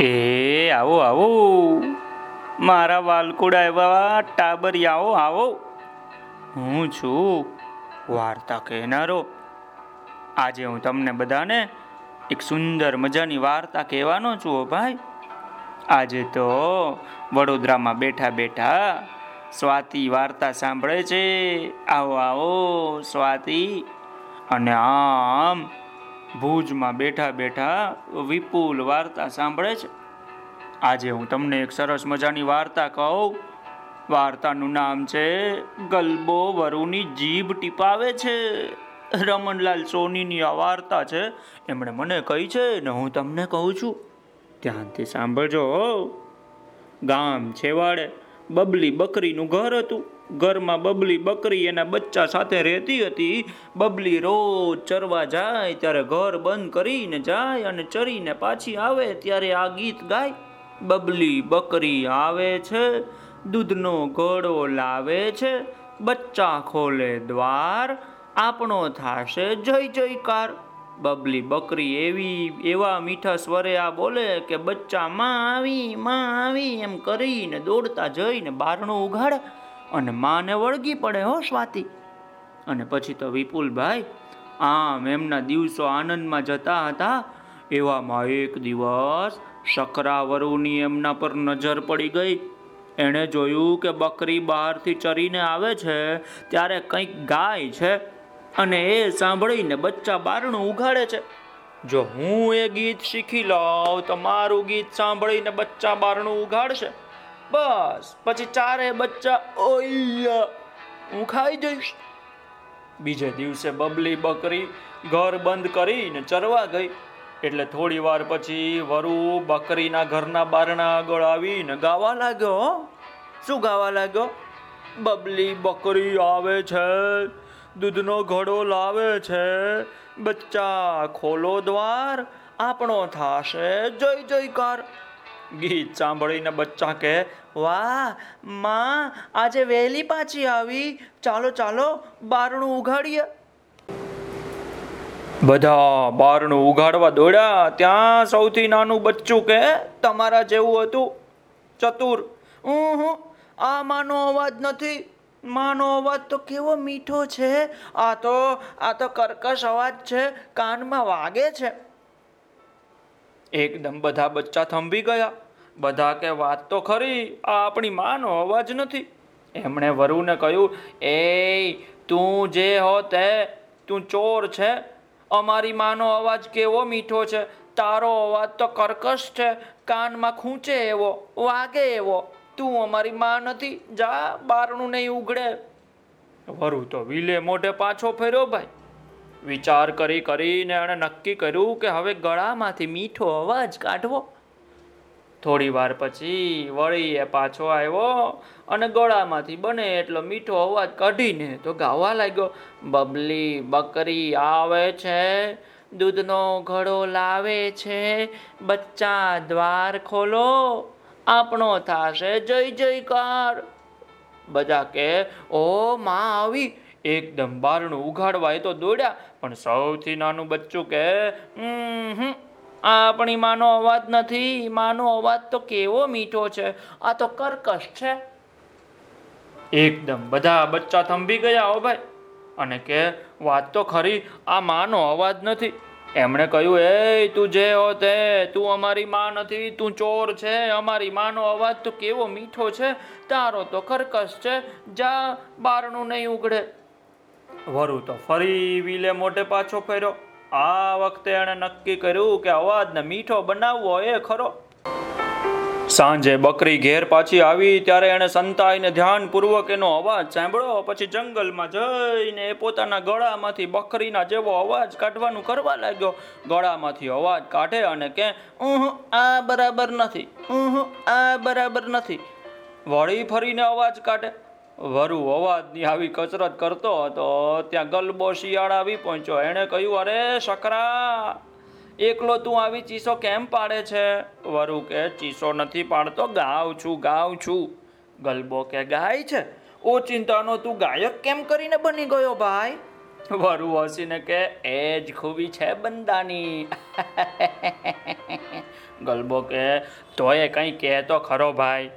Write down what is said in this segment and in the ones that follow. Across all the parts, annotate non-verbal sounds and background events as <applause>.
એ, આવો આવો. મારા વાલકુડા એવા ટાબરિયાઓ, આવો. હું છું વાર્તા કહેનારો. આજે હું તમને બધાને એક સુંદર મજાની વાર્તા કહેવાનો છું ભાઈ. આજે તો વડોદરામાં બેઠા બેઠા સ્વાતિ વાર્તા સાંભળે છે. આવો આવો, સ્વાતિ. અને આમ ભુજમાં બેઠા બેઠા વિપુલ વાર્તા સાંભળે છે. આજે હું તમને એક સરસ મજાની વાર્તા કહું. વાર્તાનું નામ છે, ગલબો વરુની જીભ ટીપાવે છે. રમણલાલ સોનીની આ વાર્તા છે, એમણે મને કહી છે ને હું તમને કહું છું. ધ્યાનથી સાંભળજો. ગામ છેવાડે બબલી બકરીનું ઘર હતું. ઘરમાં બબલી બકરી એના બચ્ચા સાથે રહેતી હતી. બબલી રોજ ચરવા જાય, ત્યારે ઘર બંધ કરીને જાય અને ચરીને પાછી આવે, ત્યારે આ ગીત ગાય. બબલી બકરી આવે છે, દૂધનો ઘડો લાવે છે, બચ્ચા ખોલે દ્વાર આપણો થાશે જય જયકાર. બબલી બકરી એવી, એવા મીઠા સ્વરે આ બોલે કે બચ્ચા, માં આવી માં આવી, એમ કરીને દોડતા જઈને બારણું ઉઘાડે. અને માને વળગી પડે હો સ્વાતિ. અને પછી તો વિપુલભાઈ આમ એમના દિવસો આનંદમાં જતા હતા, એવામાં એક દિવસ શકરાવરુની એમના પર નજર પડી ગઈ. એણે જોયું કે બકરી બહારથી ચરીને આવે છે, ત્યારે કંઈક ગાય છે અને એ સાંભળીને બચ્ચા બારણું ઉઘાડે છે. જો હું એ ગીત શીખી લઉં તો મારું ગીત સાંભળીને બચ્ચા બારણું ઉઘાડશે. બસ. પછી ચારે બચ્ચા ઓయ్యા હું ખાઈ જઈશ. બીજે દિવસે બબલી બકરી ઘર બંધ કરીને ચરવા ગઈ. એટલે થોડી વાર પછી વરુ બકરીના ઘરના બારણા આગળ આવીને ગાવા લાગ્યો. શું ગાવા લાગ્યો? બબલી બકરી આવે છે, દૂધનો ઘડો લાવે છે. બચ્ચા, ખોલો દ્વાર, આપણો થાશે. જય જયકાર. ગીત સાંભળીને બચ્ચા કે વાહ, માં, આજે વહેલી પાછી આવી. ચાલો ચાલો, બારણું ઉઘાડીએ. બધા બારણું ઉઘાડવા દોડ્યા. ત્યાં સૌથી નાનું બચ્ચું કે તમારા જેવું હતું. ચતુર હું આ માનો અવાજ નથી. માનો અવાજ તો કેવો મીઠો છે. આ તો આ તો કર્કશ અવાજ છે. કાનમાં વાગે છે. એકદમ બધા બચ્ચા થંભી ગયા. બધા કે, વાત તો ખરી, આ આપણી માનો અવાજ નથી. એમણે વરુને કહ્યું એ તું જે હો તે, તું ચોર છે. અમારી માનો અવાજ કેવો મીઠો છે? તારો અવાજ તો કર્કશ છે. કાનમાં ખૂંચે એવો, વાગે એવો. તું અમારી માં નથી. જા, બારણું નહીં ઉઘડે વરુ તો વિલે મોઢે પાછો ફેર્યો, ભાઈ વિચાર કરી કરીને એણે નક્કી કર્યું કે હવે ગળામાંથી મીઠો અવાજ કાઢવો. થોડી વાર પછી વળી એ પાછો આવ્યો અને ગળામાંથી બને એટલો મીઠો અવાજ કાઢીને તો ગાવા લાગ્યો, બબલી બકરી આવે છે, દૂધનો ઘડો લાવે છે, બચ્ચા દ્વાર ખોલો, આપણો થાશે જય જયકાર. બધા કે ઓ માં આવી એકદમ બારણું ઉઘાડવા એ તો દોડ્યા પણ સૌથી નાનું બચ્ચું કે "ઉમ હમ, આ આપણી માનો અવાજ નથી માનો અવાજ તો કેવો મીઠો છે આ તો કર્કશ છે. એકદમ બધા બચ્ચા થંભી ગયા હો ભાઈ. અને કે વાત તો ખરી આ માનો અવાજ નથી. એમણે કહ્યું એ તું જે હો તે તું અમારી માં નથી તું ચોર છે અમારી માનો અવાજ તો કેવો મીઠો છે તારો તો કર્કશ છે જા બારણું નહીં ઉઘડે. વરુ તો ફરી વિલે મોઢે પાછો ફેર્યો. આ વખતે એણે નક્કી કર્યું કે અવાજને મીઠો બનાવવો એ ખરો. સાંજે બકરી ઘેર પાછી આવી, ત્યારે એણે સંતાઈને ધ્યાનપૂર્વક એનો અવાજ સાંભળ્યો. પછી જંગલમાં જઈને એ પોતાના ગળામાંથી બકરીના જેવો અવાજ કાઢવાનું કરવા લાગ્યો. ગળામાંથી અવાજ કાઢે અને કે, ઉહ, આ બરાબર નથી. ઉહ, આ બરાબર નથી. વળી ફરીને અવાજ કાઢે. વરુ અવાજની આવી કસરત કરતો હતો, ત્યાં ગલબો શિયાળ આવી પહોંચ્યો. એણે કહ્યું, અરે શકરા એકલો તું આવી ચીસો કેમ પાડે છે? વરુ કે, ચીસો નથી પાડતો, ગાઉં છું ગાઉં છું. ગલબો કે, ગાય છે? ઓ ચિંતાનો તું ગાયક કેમ કરીને બની ગયો ભાઈ? વરુ હસીને કે, એ જ ખૂબી છે બંદાની. ગલબો કે, તોય કંઈ કહે તો ખરો ભાઈ.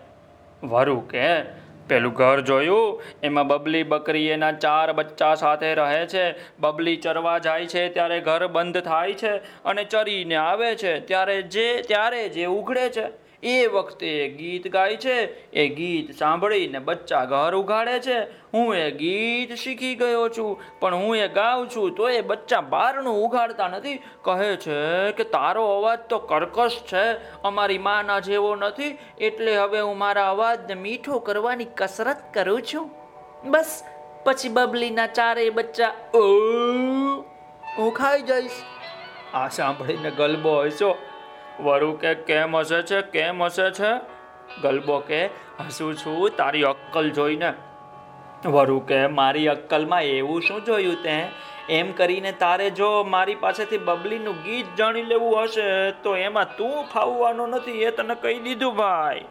વરુ કે પેલું ઘર જોયું? એમાં બબલી બકરી એના ચાર બચ્ચા સાથે રહે છે. બબલી ચરવા જાય છે ત્યારે ઘર બંધ થાય છે અને ચરીને આવે છે. ત્યારે જે ત્યારે જે ઉઘડે છે એ વખતે ગીત ગાય છે, એ ગીત સાંભળીને બચ્ચા ઘર ઉઘાડે છે. હું એ ગીત શીખી ગયો છું, પણ હું એ ગાઉં છું તો એ બચ્ચા બહારનું ઉઘાડતા નથી. કહે છે કે તારો અવાજ તો કર્કશ છે, અમારી માના જેવો નથી, એટલે હવે હું મારા અવાજને મીઠો કરવાની કસરત કરું છું. બસ, પછી બબલીના ચારેય બચ્ચા "ઓ" હું ખાઈ જઈશ. આ સાંભળીને ગલબો હસ્યો. વરુ કે, કેમ હસે છે? કેમ હસે છે? ગલબો કે, હસું છું, તારી અક્કલ જોઈને. વરુ કે, મારી અક્કલમાં એવું શું જોયું તે? એમ કરીને તારે જો મારી પાસેથી બબલીનું ગીત જાણી લેવું હશે, તો એમાં તું ફાવવાનો નથી, એ તને કહી દીધું ભાઈ.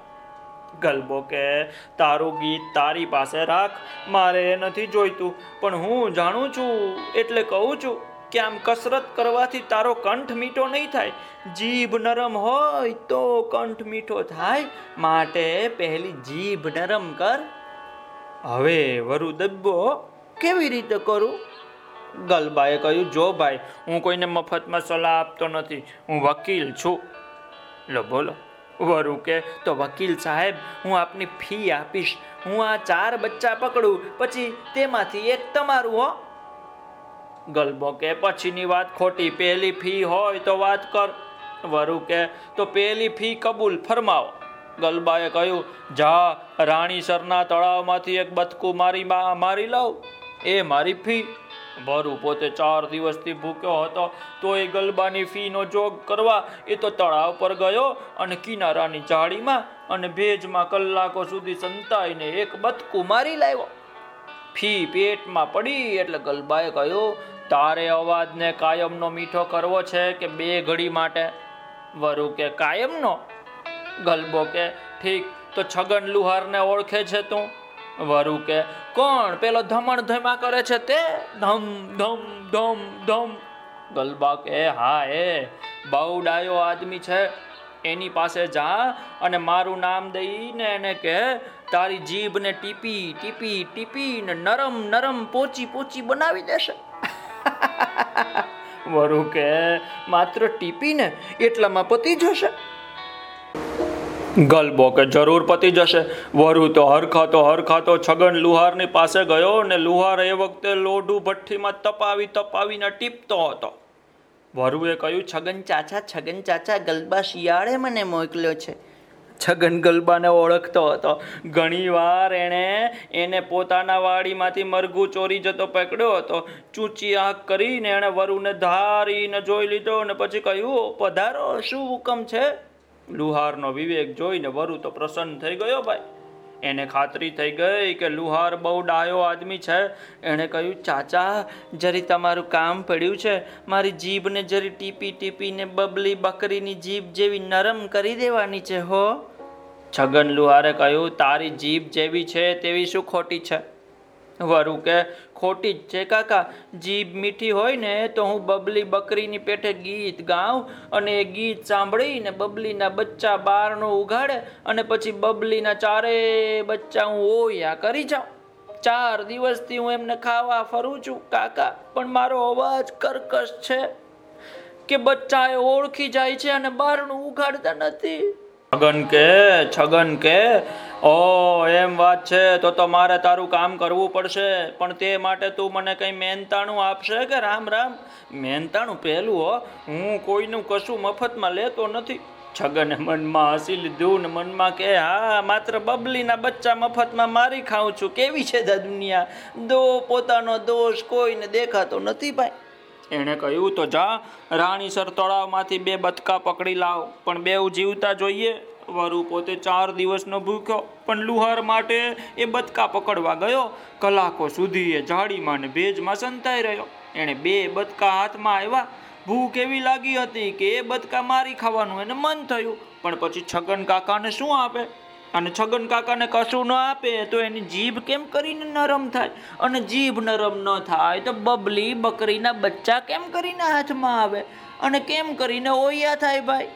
ગલબો કે, તારું ગીત તારી પાસે રાખ, મારે એ નથી જોઈતું, પણ હું જાણું છું, એટલે કહું છું. કે આમ કસરત કરવાથી તારો કંઠ મીઠો નહીં થાય? જીભ નરમ હોય તો કંઠ મીઠો થાય. માટે પહેલી જીભ નરમ કર. હવે વરુ દબ્બો, કેવી રીતે કરું? ગલબાએ કહ્યું, જો ભાઈ, હું કોઈને મફતમાં સલાહ આપતો નથી. હું વકીલ છું. લો, બોલો. વરુ કે, તો વકીલ સાહેબ, હું આપની ફી આપીશ. હું આ ચાર બચ્ચા પકડું. પછી તેમાંથી એક તમારું, હો. ગલબો કે પછીની વાત ખોટી પહેલી ફી હોય તો વાત કર. વરુ કે, તો પહેલી ફી કબૂલ ફરમાવો. ગલબાએ કહ્યું, જા રાણીસરના તળાવમાંથી એક બતકું મારી મારી લાવ એ મારી ફી? વરુ પોતે ચાર દિવસથી ભૂખ્યો હતો, તો એ ગલબાની ફીનો જોગ કરવા એ તો તળાવ પર ગયો અને કિનારાની જાળીમાં અને ભેજમાં કલાકો સુધી સંતાઈને એક બતકું મારી લાવ્યો. ફી પેટમાં પડી એટલે ગલબાએ કહ્યું, તારે અવાજને કાયમનો મીઠો કરવો છે કે બે ઘડી માટે? વરુ કે, કાયમનો? ગલબો કે, ઠીક, તો છગન લુહારને ઓળખે છે તું? વરુ કે, કોણ? પેલો ધમણ ધમા કરે છે તે? ધમ ધમ ધમ ધમ. ગલબા કે, હા, એ બહુ ડાયો આદમી છે, એની પાસે જા અને મારું નામ દઈને એને કે તારી જીભને ટીપી ટીપી ટીપી ને નરમ નરમ પોચી પોચી બનાવી દેશે. <laughs> વરુ કે, માત્ર ટીપીને એટલામાં પતી જશે. ગલબો કે, જરૂર પતી જશે. વરુ તો હરખાતો હરખાતો છગન લુહારની પાસે ગયો ને લુહાર એ વખતે લોઢું ભઠ્ઠીમાં તપાવી, તપાવીને ટીપતો હતો. વરુએ કહ્યું, છગન ચાચા છગન ચાચા ગલબા શિયાળે મને મોકલ્યો છે. છગન ગલબાને ઓળખતો હતો. ઘણીવાર એણે એને પોતાના વાડીમાંથી મરઘું ચોરી જતો પકડ્યો હતો. ચૂંચી આંખ કરીને એણે વરુને ધારીને જોઈ લીધો અને પછી કહ્યું પધારો, શું હુકમ છે? લુહારનો વિવેક જોઈને વરુ તો પ્રસન્ન થઈ ગયો ભાઈ. એને ખાતરી થઈ ગઈ કે લુહાર બહુ ડાયો આદમી છે. એણે કહ્યું, ચાચા, જરી તમારું કામ પડ્યું છે. મારી જીભને જરી ટીપી ટીપીને બબલી બકરીની જીભ જેવી નરમ કરી દેવાની છે, હો. છગન લુહારે કહ્યું, તારી જીભ જેવી છે તેવી શું ખોટી છે? વરુ કે, ખોટી જ છે કાકા, જીભ મીઠી હોય ને તો હું બબલી બકરીની પેઠે ગીત ગાઉં અને એ ગીત સાંભળીને બબલીના બચ્ચા બારણું ઉઘાડે અને પછી બબલીના ચારે બચ્ચા હું ઓયા કરી જાઉં. ચાર દિવસથી હું એમને ખાવા ફરું છું કાકા, પણ મારો અવાજ કર્કશ છે કે બચ્ચાએ ઓળખી જાય છે અને બારણું ઉઘાડતા નથી. છગન કે છગન કે, ઓ, એમ વાત છે, તો તો મારે તારું કામ કરવું પડશે, પણ તે માટે તું મને કંઈ મહેનતાણું આપશે કે રામ રામ? મહેનતાણું પહેલું, હો. હું કોઈનું કશું મફતમાં લેતો નથી. છગને મનમાં હસી લીધું ને મનમાં કે, હા, માત્ર બબલીના બચ્ચા મફતમાં મારી ખાઉં છું. કેવી છે દુનિયા? દો પોતાનો દોષ કોઈને દેખાતો નથી ભાઈ. એણે કહ્યું, તો જા રાણીસર તળાવમાંથી બે બતકા પકડી લાવ, પણ બેઉ જીવતા જોઈએ. વરુ પોતે ચાર દિવસનો ભૂખ્યો, પણ લુહાર માટે એ બતકા પકડવા ગયો. કલાકો સુધી એ ઝાડીમાં ને ભેજમાં સંતાઈ રહ્યો. એણે બે બતકા હાથમાં આવ્યા ભૂખ એવી લાગી હતી કે એ બતકા મારી ખાવાનું એને મન થયું, પણ પછી છગન કાકાને શું આપે? અને છગન કાકાને કશું ન આપે તો એની જીભ કેમ કરીને નરમ થાય? અને જીભ નરમ ન થાય તો બબલી બકરીના બચ્ચા કેમ કરીને હાથમાં આવે? અને કેમ કરીને ઓયા થાય ભાઈ?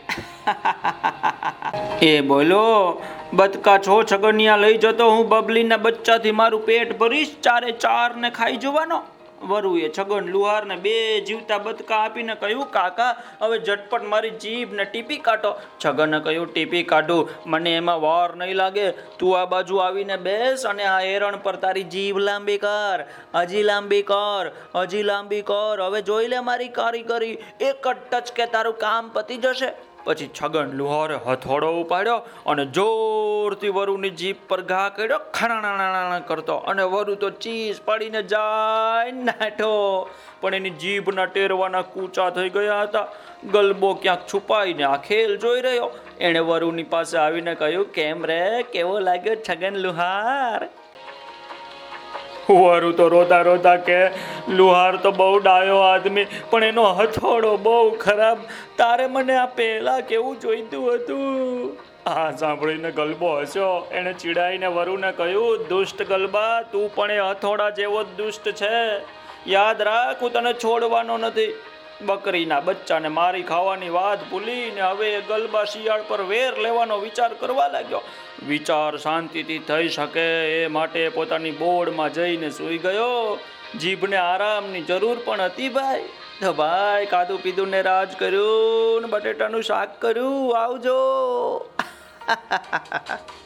<laughs> એ બોલો, બતકા છો છગનિયા લઈ જતો હું બબલીના બચ્ચાથી મારું પેટ ભરીશ? ચારે ચાર ને ખાઈ જવાનો? વરુએ છગન, લુહારને બે જીવતા બતકા આપીને કહ્યું, કાકા, હવે ઝટપટ મારી જીભને ટીપી કાઢો. છગને કહ્યું, ટીપી કાઢું, મને એમાં વાર નહીં લાગે. તું આ બાજુ આવીને બેસ અને આ એરણ પર તારી જીભ લાંબી કર. હજી લાંબી કર, હજી લાંબી કર. હવે જોઈ લે મારી કારીગરી. એક જ ટચકે તારું કામ પતી જશે. પછી છગન લુહારે હથોડો ઉપાડ્યો અને જોરથી વરુની જીભ પર ઘા કર્યો ખણાણાણાણા કરતો. અને વરુ તો ચીસ પાડીને જાય નાઠો. પણ એની જીભના ટેરવાના કૂચા થઈ ગયા હતા. ગલબો ક્યાંક છુપાઈને આ ખેલ જોઈ રહ્યો. એણે વરુની પાસે આવીને કહ્યું, કેમ રે? કેવો લાગ્યો છગન લુહાર? વરુ તો રોતા રોતા કે, લુહાર તો બહુ ડાયો આદમી, પણ એનો હથોડો બહુ ખરાબ. તારે મને આ પહેલા કેવું જોઈતું હતું? આ સાંભળીને ગલબો હસ્યો. એણે ચીડાઈને વરુને કહ્યું, દુષ્ટ ગલબા, તું પણ એ હથોડા જેવો જ દુષ્ટ છે. યાદ રાખ, હું તને છોડવાનો નથી. બકરીના બચ્ચાને મારી ખાવાની વાત ભૂલીને હવે ગલબા શિયાળ પર વેર લેવાનો વિચાર કરવા લાગ્યો. વિચાર શાંતિથી થઈ શકે એ માટે પોતાની બોર્ડમાં જઈને સૂઈ ગયો. જીભને આરામની જરૂર પણ હતી ભાઈ. તો ભાઈ કાદું પીધું ને રાજ કર્યું બટેટાનું શાક કર્યું. આવજો. <laughs>